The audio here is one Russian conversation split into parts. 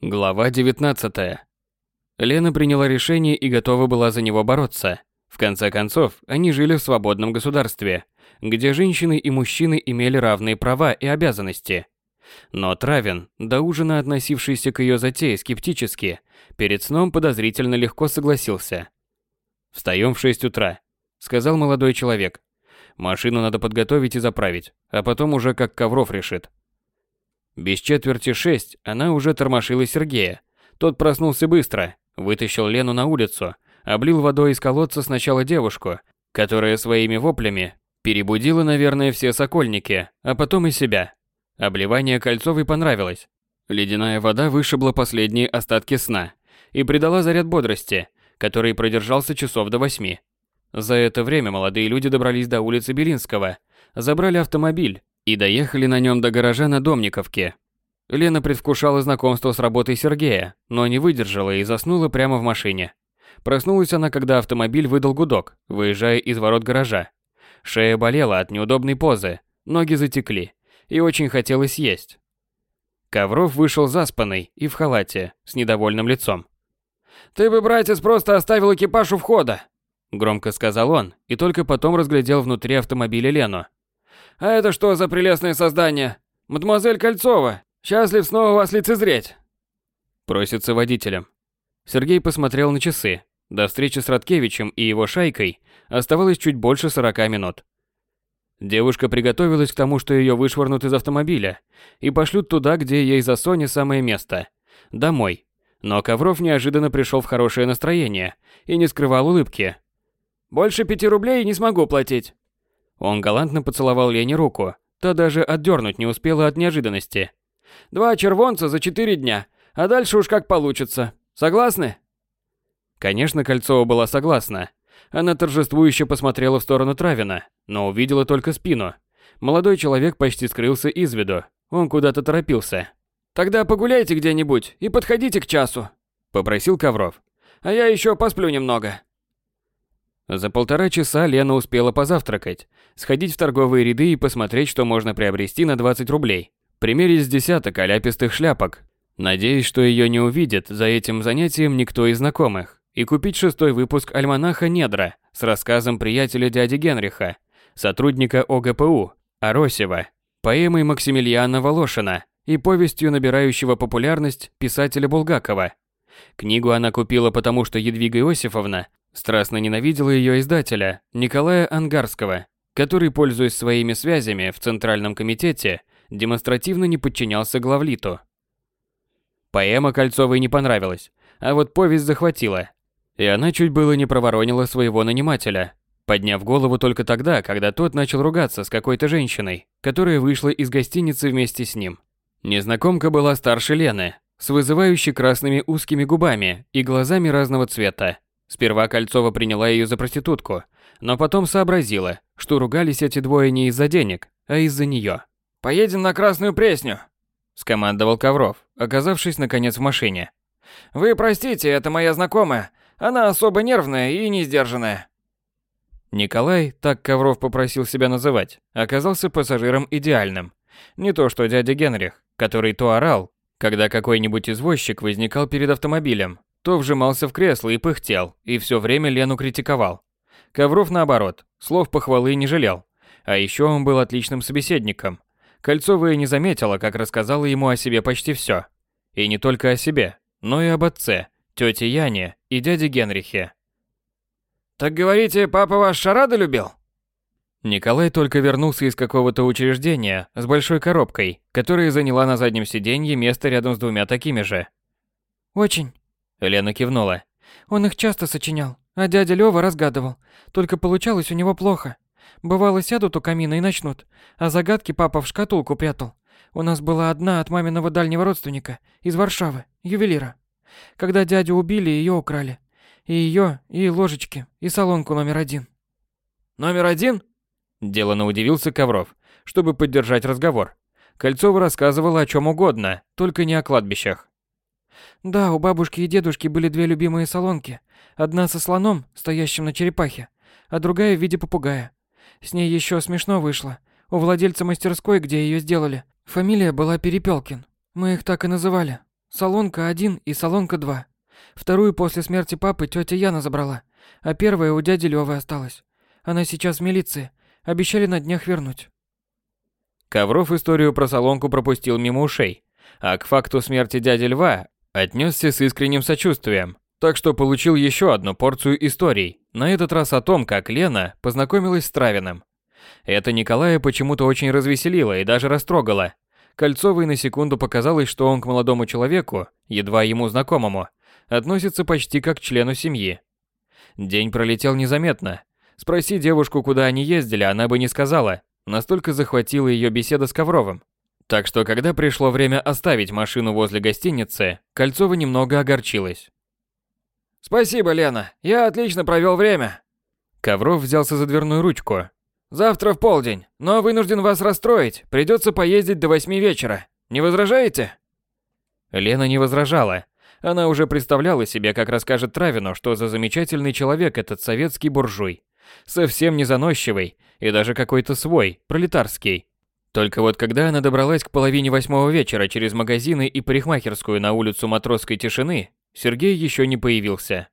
Глава 19. Лена приняла решение и готова была за него бороться. В конце концов, они жили в свободном государстве, где женщины и мужчины имели равные права и обязанности. Но Травин, до ужина относившийся к ее затее скептически, перед сном подозрительно легко согласился. «Встаем в 6 утра», — сказал молодой человек. «Машину надо подготовить и заправить, а потом уже как Ковров решит». Без четверти шесть она уже тормошила Сергея. Тот проснулся быстро, вытащил Лену на улицу, облил водой из колодца сначала девушку, которая своими воплями перебудила, наверное, все сокольники, а потом и себя. Обливание Кольцовой понравилось. Ледяная вода вышибла последние остатки сна и придала заряд бодрости, который продержался часов до восьми. За это время молодые люди добрались до улицы Белинского, забрали автомобиль и доехали на нем до гаража на Домниковке. Лена предвкушала знакомство с работой Сергея, но не выдержала и заснула прямо в машине. Проснулась она, когда автомобиль выдал гудок, выезжая из ворот гаража. Шея болела от неудобной позы, ноги затекли, и очень хотелось есть. Ковров вышел заспанный и в халате, с недовольным лицом. «Ты бы, братец, просто оставил экипаж у входа!» Громко сказал он, и только потом разглядел внутри автомобиля Лену. А это что за прелестное создание? Мадемуазель Кольцова, счастлив снова вас лицезреть. Просится водителем. Сергей посмотрел на часы. До встречи с Радкевичем и его шайкой оставалось чуть больше 40 минут. Девушка приготовилась к тому, что ее вышвырнут из автомобиля и пошлют туда, где ей за Соне самое место – домой. Но Ковров неожиданно пришел в хорошее настроение и не скрывал улыбки. «Больше пяти рублей не смогу платить. Он галантно поцеловал Лене руку, та даже отдернуть не успела от неожиданности. «Два червонца за четыре дня, а дальше уж как получится. Согласны?» Конечно, Кольцова была согласна. Она торжествующе посмотрела в сторону Травина, но увидела только спину. Молодой человек почти скрылся из виду. Он куда-то торопился. «Тогда погуляйте где-нибудь и подходите к часу», — попросил Ковров. «А я еще посплю немного». За полтора часа Лена успела позавтракать, сходить в торговые ряды и посмотреть, что можно приобрести на 20 рублей. Примерить с десяток аляпистых шляпок, надеясь, что ее не увидит за этим занятием никто из знакомых, и купить шестой выпуск альманаха «Недра» с рассказом приятеля дяди Генриха, сотрудника ОГПУ, Аросева, поэмой Максимилиана Волошина и повестью набирающего популярность писателя Булгакова. Книгу она купила потому, что Едвига Иосифовна Страстно ненавидела ее издателя, Николая Ангарского, который, пользуясь своими связями в Центральном комитете, демонстративно не подчинялся главлиту. Поэма Кольцовой не понравилась, а вот повесть захватила. И она чуть было не проворонила своего нанимателя, подняв голову только тогда, когда тот начал ругаться с какой-то женщиной, которая вышла из гостиницы вместе с ним. Незнакомка была старше Лены, с вызывающе красными узкими губами и глазами разного цвета. Сперва Кольцова приняла ее за проститутку, но потом сообразила, что ругались эти двое не из-за денег, а из-за нее. «Поедем на Красную Пресню», – скомандовал Ковров, оказавшись наконец в машине. «Вы простите, это моя знакомая. Она особо нервная и не сдержанная». Николай, так Ковров попросил себя называть, оказался пассажиром идеальным. Не то что дядя Генрих, который то орал, когда какой-нибудь извозчик возникал перед автомобилем, то вжимался в кресло и пыхтел, и все время Лену критиковал. Ковров наоборот, слов похвалы не жалел. А еще он был отличным собеседником. Кольцова не заметила, как рассказала ему о себе почти все. И не только о себе, но и об отце, тете Яне и дяде Генрихе. «Так говорите, папа ваш шарады любил?» Николай только вернулся из какого-то учреждения с большой коробкой, которая заняла на заднем сиденье место рядом с двумя такими же. «Очень», Лена кивнула. Он их часто сочинял, а дядя Лёва разгадывал. Только получалось у него плохо. Бывало, сядут у камина и начнут, а загадки папа в шкатулку прятал. У нас была одна от маминого дальнего родственника, из Варшавы, ювелира. Когда дядю убили, ее украли. И ее, и ложечки, и солонку номер один. Номер один? Делано удивился Ковров, чтобы поддержать разговор. Кольцова рассказывала о чем угодно, только не о кладбищах. Да, у бабушки и дедушки были две любимые салонки. Одна со слоном, стоящим на черепахе, а другая в виде попугая. С ней еще смешно вышло. У владельца мастерской, где ее сделали, фамилия была Перепелкин. Мы их так и называли. Салонка один и салонка два. Вторую после смерти папы тетя Яна забрала, а первая у дяди Лёвы осталась. Она сейчас в милиции. Обещали на днях вернуть. Ковров историю про салонку пропустил мимо ушей, а к факту смерти дяди Льва отнесся с искренним сочувствием. Так что получил еще одну порцию историй, на этот раз о том, как Лена познакомилась с Травиным. Это Николая почему-то очень развеселило и даже растрогало. Кольцовой на секунду показалось, что он к молодому человеку, едва ему знакомому, относится почти как к члену семьи. День пролетел незаметно. Спроси девушку, куда они ездили, она бы не сказала, настолько захватила ее беседа с Ковровым. Так что, когда пришло время оставить машину возле гостиницы, Кольцова немного огорчилась. «Спасибо, Лена, я отлично провел время». Ковров взялся за дверную ручку. «Завтра в полдень, но вынужден вас расстроить, придется поездить до восьми вечера. Не возражаете?» Лена не возражала. Она уже представляла себе, как расскажет Травину, что за замечательный человек этот советский буржуй. Совсем не заносчивый, и даже какой-то свой, пролетарский. Только вот когда она добралась к половине восьмого вечера через магазины и парикмахерскую на улицу Матросской тишины, Сергей еще не появился.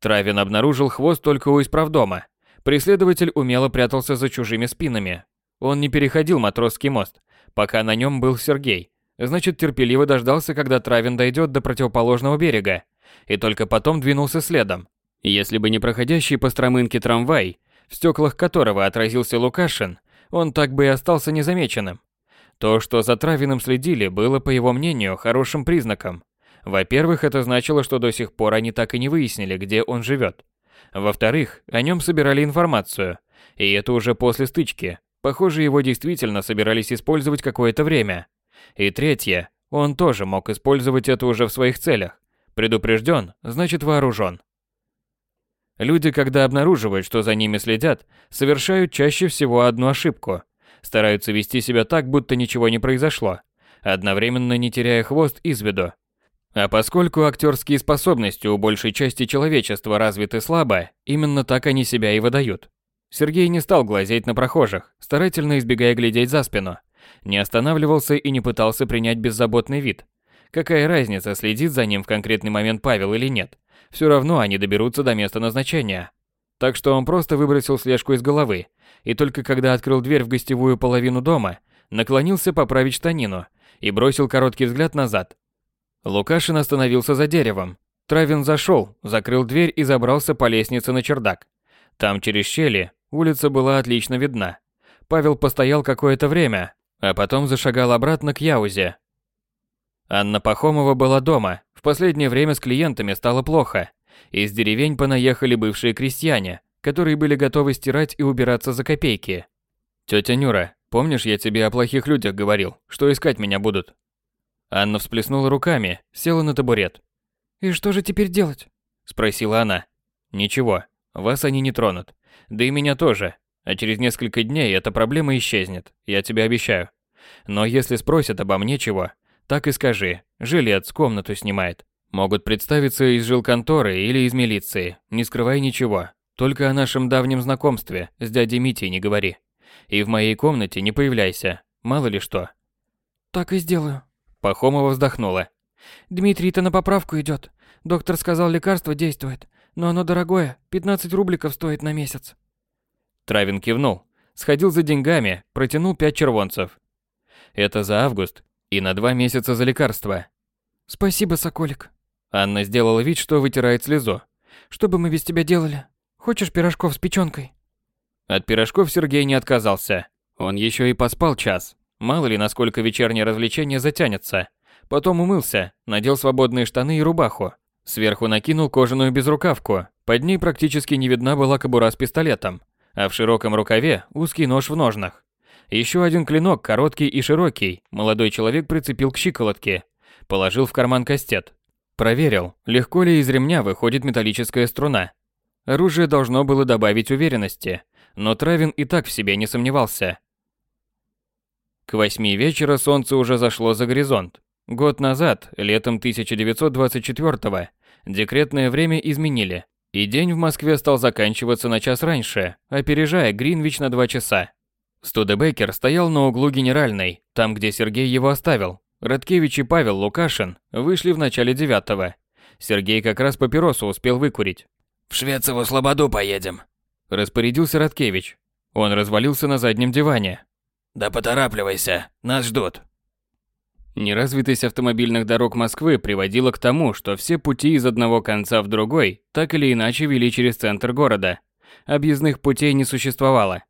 Травин обнаружил хвост только у исправдома. Преследователь умело прятался за чужими спинами. Он не переходил Матросский мост, пока на нем был Сергей. Значит, терпеливо дождался, когда Травин дойдет до противоположного берега, и только потом двинулся следом. Если бы не проходящий по Стромынке трамвай, в стеклах которого отразился Лукашин, он так бы и остался незамеченным. То, что за Травиным следили, было, по его мнению, хорошим признаком. Во-первых, это значило, что до сих пор они так и не выяснили, где он живет. Во-вторых, о нем собирали информацию. И это уже после стычки. Похоже, его действительно собирались использовать какое-то время. И третье, он тоже мог использовать это уже в своих целях. Предупрежден, значит вооружен. Люди, когда обнаруживают, что за ними следят, совершают чаще всего одну ошибку. Стараются вести себя так, будто ничего не произошло, одновременно не теряя хвост из виду. А поскольку актерские способности у большей части человечества развиты слабо, именно так они себя и выдают. Сергей не стал глазеть на прохожих, старательно избегая глядеть за спину. Не останавливался и не пытался принять беззаботный вид. Какая разница, следит за ним в конкретный момент Павел или нет? Все равно они доберутся до места назначения. Так что он просто выбросил слежку из головы, и только когда открыл дверь в гостевую половину дома, наклонился поправить штанину и бросил короткий взгляд назад. Лукашин остановился за деревом. Травин зашел, закрыл дверь и забрался по лестнице на чердак. Там через щели улица была отлично видна. Павел постоял какое-то время, а потом зашагал обратно к Яузе. Анна Пахомова была дома, в последнее время с клиентами стало плохо. Из деревень понаехали бывшие крестьяне, которые были готовы стирать и убираться за копейки. Тетя Нюра, помнишь, я тебе о плохих людях говорил, что искать меня будут? Анна всплеснула руками, села на табурет. «И что же теперь делать?» Спросила она. «Ничего, вас они не тронут. Да и меня тоже. А через несколько дней эта проблема исчезнет, я тебе обещаю. Но если спросят обо мне чего, так и скажи, жилец комнату снимает. Могут представиться из жилконторы или из милиции, не скрывай ничего. Только о нашем давнем знакомстве с дядей Митей не говори. И в моей комнате не появляйся, мало ли что. Так и сделаю. Пахомова вздохнула. Дмитрий-то на поправку идет. Доктор сказал, лекарство действует. Но оно дорогое, 15 рубликов стоит на месяц. Травин кивнул, сходил за деньгами, протянул пять червонцев. Это за август, и на два месяца за лекарство. Спасибо, Соколик. Анна сделала вид, что вытирает слезу. Что бы мы без тебя делали? Хочешь пирожков с печенкой? От пирожков Сергей не отказался. Он еще и поспал час. Мало ли, насколько вечернее развлечение затянется. Потом умылся, надел свободные штаны и рубаху. Сверху накинул кожаную безрукавку. Под ней практически не видна была кобура с пистолетом, а в широком рукаве узкий нож в ножнах. Еще один клинок, короткий и широкий, молодой человек прицепил к щиколотке. Положил в карман кастет. Проверил, легко ли из ремня выходит металлическая струна. Оружие должно было добавить уверенности, но Травин и так в себе не сомневался. К восьми вечера солнце уже зашло за горизонт. Год назад, летом 1924-го, декретное время изменили, и день в Москве стал заканчиваться на час раньше, опережая Гринвич на два часа. Студебекер стоял на углу Генеральной, там, где Сергей его оставил. Радкевич и Павел Лукашин вышли в начале девятого. Сергей как раз папиросу успел выкурить. «В Швецову Слободу поедем», – распорядился Радкевич. Он развалился на заднем диване. «Да поторапливайся, нас ждут». Неразвитость автомобильных дорог Москвы приводила к тому, что все пути из одного конца в другой так или иначе вели через центр города. Объездных путей не существовало.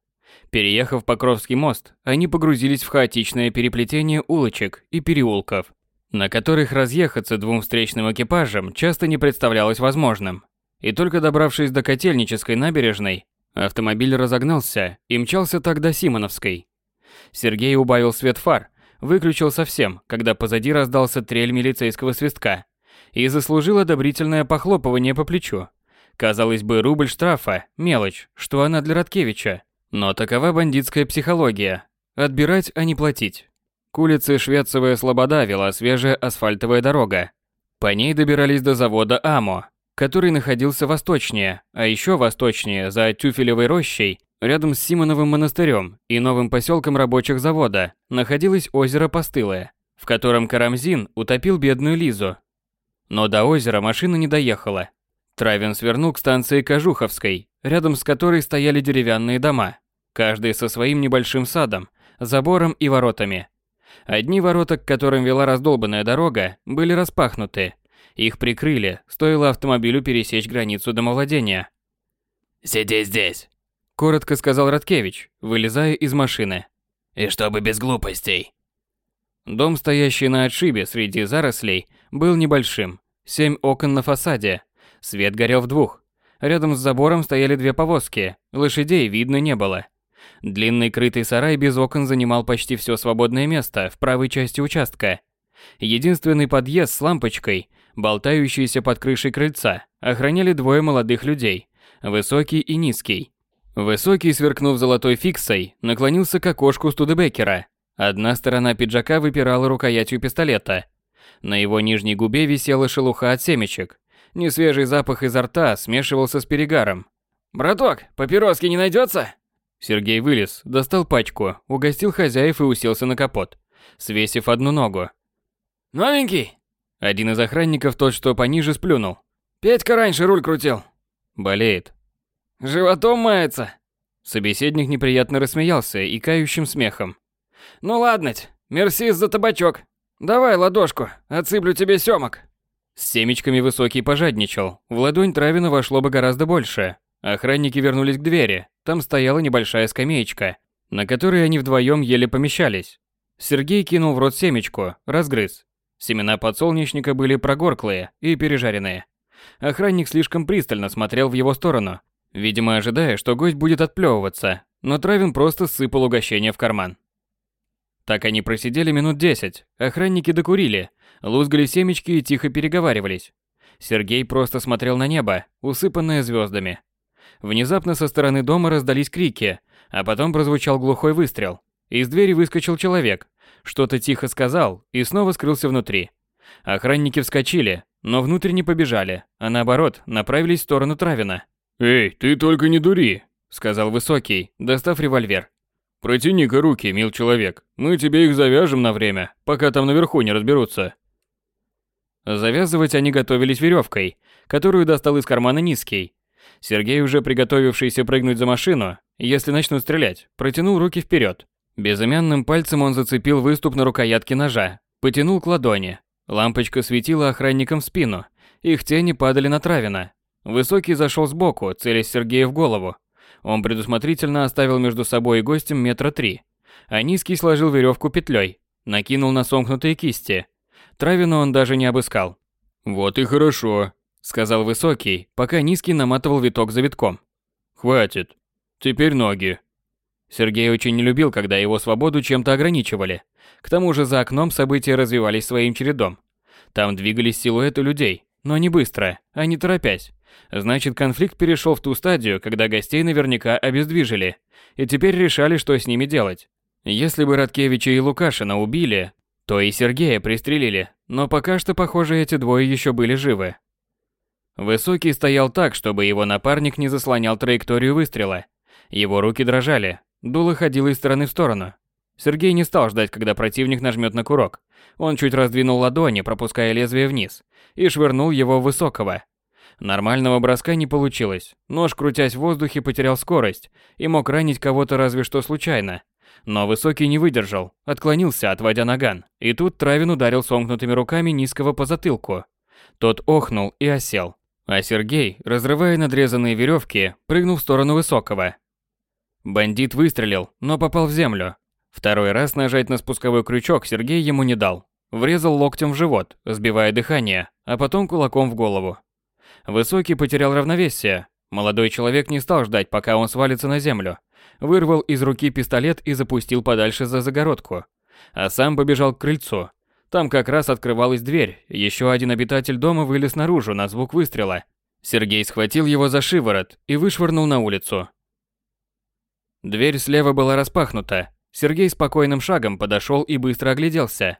Переехав Покровский мост, они погрузились в хаотичное переплетение улочек и переулков, на которых разъехаться двум встречным экипажам часто не представлялось возможным. И только добравшись до Котельнической набережной, автомобиль разогнался и мчался так до Симоновской. Сергей убавил свет фар, выключил совсем, когда позади раздался трель милицейского свистка и заслужил одобрительное похлопывание по плечу. Казалось бы, рубль штрафа – мелочь, что она для Роткевича. Но такова бандитская психология. Отбирать, а не платить. К улице Швецовая Слобода вела свежая асфальтовая дорога. По ней добирались до завода АМО, который находился восточнее, а еще восточнее, за Тюфелевой рощей, рядом с Симоновым монастырем и новым поселком рабочих завода, находилось озеро Постылое, в котором Карамзин утопил бедную Лизу. Но до озера машина не доехала. Травин свернул к станции Кожуховской, рядом с которой стояли деревянные дома, каждый со своим небольшим садом, забором и воротами. Одни ворота, к которым вела раздолбанная дорога, были распахнуты. Их прикрыли, стоило автомобилю пересечь границу домовладения. «Сиди здесь», – коротко сказал Радкевич, вылезая из машины. «И чтобы без глупостей». Дом, стоящий на отшибе среди зарослей, был небольшим. Семь окон на фасаде. Свет горел в двух. Рядом с забором стояли две повозки, лошадей видно не было. Длинный крытый сарай без окон занимал почти все свободное место в правой части участка. Единственный подъезд с лампочкой, болтающийся под крышей крыльца, охраняли двое молодых людей, высокий и низкий. Высокий, сверкнув золотой фиксой, наклонился к окошку Студебекера. Одна сторона пиджака выпирала рукоятью пистолета. На его нижней губе висела шелуха от семечек. Несвежий запах изо рта смешивался с перегаром. «Браток, папироски не найдется?» Сергей вылез, достал пачку, угостил хозяев и уселся на капот, свесив одну ногу. «Новенький?» Один из охранников, тот, что пониже, сплюнул. «Петька раньше руль крутил». «Болеет». «Животом мается». Собеседник неприятно рассмеялся и кающим смехом. «Ну ладнать, мерси за табачок. Давай ладошку, отсыплю тебе семок». С семечками Высокий пожадничал. В ладонь Травина вошло бы гораздо больше. Охранники вернулись к двери. Там стояла небольшая скамеечка, на которой они вдвоем еле помещались. Сергей кинул в рот семечку, разгрыз. Семена подсолнечника были прогорклые и пережаренные. Охранник слишком пристально смотрел в его сторону, видимо, ожидая, что гость будет отплевываться, но Травин просто сыпал угощение в карман. Так они просидели минут десять. Охранники докурили, лузгали семечки и тихо переговаривались. Сергей просто смотрел на небо, усыпанное звездами. Внезапно со стороны дома раздались крики, а потом прозвучал глухой выстрел. Из двери выскочил человек, что-то тихо сказал и снова скрылся внутри. Охранники вскочили, но внутрь не побежали, а наоборот, направились в сторону Травина. «Эй, ты только не дури», — сказал Высокий, достав револьвер. «Протяни-ка руки, мил человек, мы тебе их завяжем на время, пока там наверху не разберутся». Завязывать они готовились веревкой, которую достал из кармана низкий. Сергей, уже приготовившийся прыгнуть за машину, если начнут стрелять, протянул руки вперед. Безымянным пальцем он зацепил выступ на рукоятке ножа, потянул к ладони. Лампочка светила охранникам в спину, их тени падали на Травина. Высокий зашел сбоку, целясь Сергея в голову. Он предусмотрительно оставил между собой и гостем метра три, а низкий сложил веревку петлей, накинул на сомкнутые кисти, Травину он даже не обыскал. «Вот и хорошо», — сказал Высокий, пока Низкий наматывал виток за витком. «Хватит. Теперь ноги». Сергей очень не любил, когда его свободу чем-то ограничивали. К тому же за окном события развивались своим чередом. Там двигались силуэты людей, но не быстро, а не торопясь. Значит, конфликт перешел в ту стадию, когда гостей наверняка обездвижили, и теперь решали, что с ними делать. Если бы Радкевича и Лукашина убили, то и Сергея пристрелили, но пока что, похоже, эти двое еще были живы. Высокий стоял так, чтобы его напарник не заслонял траекторию выстрела. Его руки дрожали, дуло ходило из стороны в сторону. Сергей не стал ждать, когда противник нажмет на курок. Он чуть раздвинул ладони, пропуская лезвие вниз, и швырнул его в высокого. Нормального броска не получилось. Нож, крутясь в воздухе, потерял скорость и мог ранить кого-то разве что случайно. Но Высокий не выдержал, отклонился, отводя наган, и тут Травин ударил сомкнутыми руками низкого по затылку. Тот охнул и осел. А Сергей, разрывая надрезанные веревки, прыгнул в сторону Высокого. Бандит выстрелил, но попал в землю. Второй раз нажать на спусковой крючок Сергей ему не дал. Врезал локтем в живот, сбивая дыхание, а потом кулаком в голову. Высокий потерял равновесие. Молодой человек не стал ждать, пока он свалится на землю. Вырвал из руки пистолет и запустил подальше за загородку. А сам побежал к крыльцу. Там как раз открывалась дверь. Еще один обитатель дома вылез наружу на звук выстрела. Сергей схватил его за шиворот и вышвырнул на улицу. Дверь слева была распахнута. Сергей спокойным шагом подошел и быстро огляделся.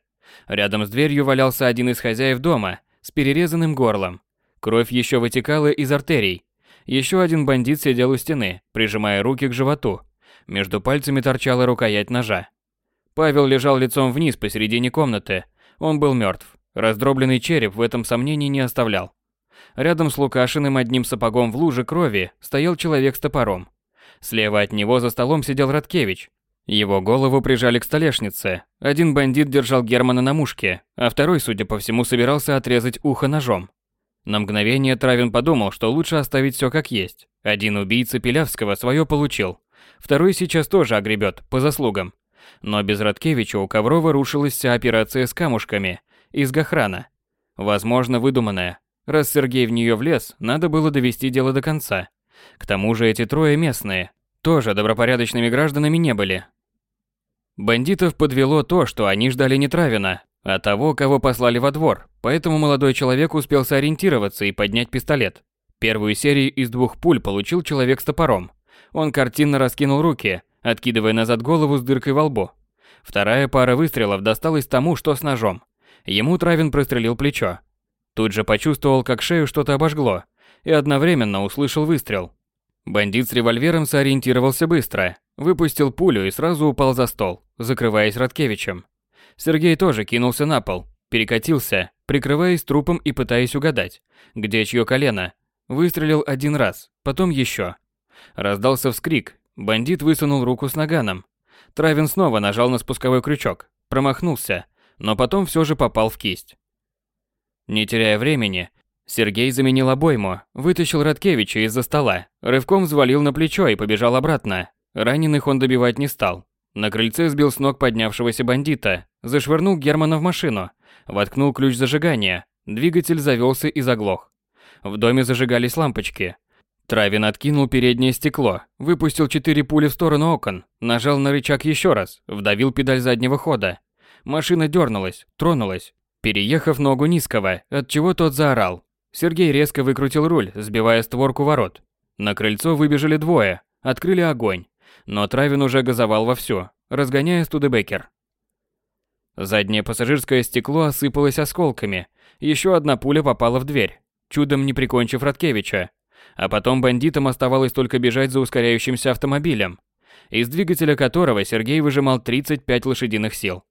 Рядом с дверью валялся один из хозяев дома с перерезанным горлом. Кровь еще вытекала из артерий. Еще один бандит сидел у стены, прижимая руки к животу. Между пальцами торчала рукоять ножа. Павел лежал лицом вниз посередине комнаты, он был мертв. Раздробленный череп в этом сомнений не оставлял. Рядом с Лукашиным одним сапогом в луже крови стоял человек с топором. Слева от него за столом сидел Радкевич. Его голову прижали к столешнице. Один бандит держал Германа на мушке, а второй, судя по всему, собирался отрезать ухо ножом. На мгновение Травин подумал, что лучше оставить все как есть. Один убийца Пилявского свое получил. Второй сейчас тоже огребет, по заслугам. Но без Радкевича у Коврова рушилась вся операция с камушками из Гохрана. Возможно, выдуманная. Раз Сергей в нее влез, надо было довести дело до конца. К тому же эти трое местные, тоже добропорядочными гражданами не были. Бандитов подвело то, что они ждали не Травина, а того, кого послали во двор, поэтому молодой человек успел сориентироваться и поднять пистолет. Первую серию из двух пуль получил человек с топором. Он картинно раскинул руки, откидывая назад голову с дыркой во лбу. Вторая пара выстрелов досталась тому, что с ножом. Ему Травин прострелил плечо. Тут же почувствовал, как шею что-то обожгло, и одновременно услышал выстрел. Бандит с револьвером сориентировался быстро, выпустил пулю и сразу упал за стол, закрываясь Радкевичем. Сергей тоже кинулся на пол, перекатился, прикрываясь трупом и пытаясь угадать, где чье колено. Выстрелил один раз, потом еще. Раздался вскрик, Бандит высунул руку с наганом. Травин снова нажал на спусковой крючок, промахнулся, но потом все же попал в кисть. Не теряя времени, Сергей заменил обойму, вытащил Радкевича из-за стола, рывком взвалил на плечо и побежал обратно. Раненых он добивать не стал. На крыльце сбил с ног поднявшегося бандита, зашвырнул Германа в машину, воткнул ключ зажигания, двигатель завелся и заглох. В доме зажигались лампочки, Травин откинул переднее стекло, выпустил четыре пули в сторону окон, нажал на рычаг еще раз, вдавил педаль заднего хода. Машина дернулась, тронулась, переехав ногу низкого, от чего тот заорал. Сергей резко выкрутил руль, сбивая створку ворот. На крыльцо выбежали двое, открыли огонь, но Травин уже газовал вовсю, разгоняя Студебекер. Заднее пассажирское стекло осыпалось осколками, еще одна пуля попала в дверь, чудом не прикончив Роткевича, а потом бандитам оставалось только бежать за ускоряющимся автомобилем, из двигателя которого Сергей выжимал 35 лошадиных сил.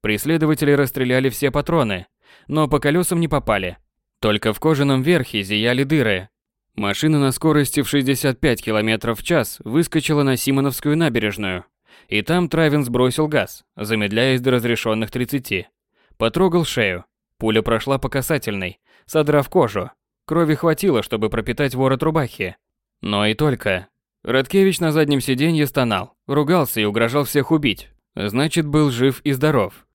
Преследователи расстреляли все патроны, но по колесам не попали. Только в кожаном верхе зияли дыры. Машина на скорости в 65 км в час выскочила на Симоновскую набережную. И там Травин сбросил газ, замедляясь до разрешенных 30. Потрогал шею. Пуля прошла по касательной, содрав кожу, Крови хватило, чтобы пропитать ворот рубахи. Но и только. Радкевич на заднем сиденье стонал, ругался и угрожал всех убить. Значит, был жив и здоров.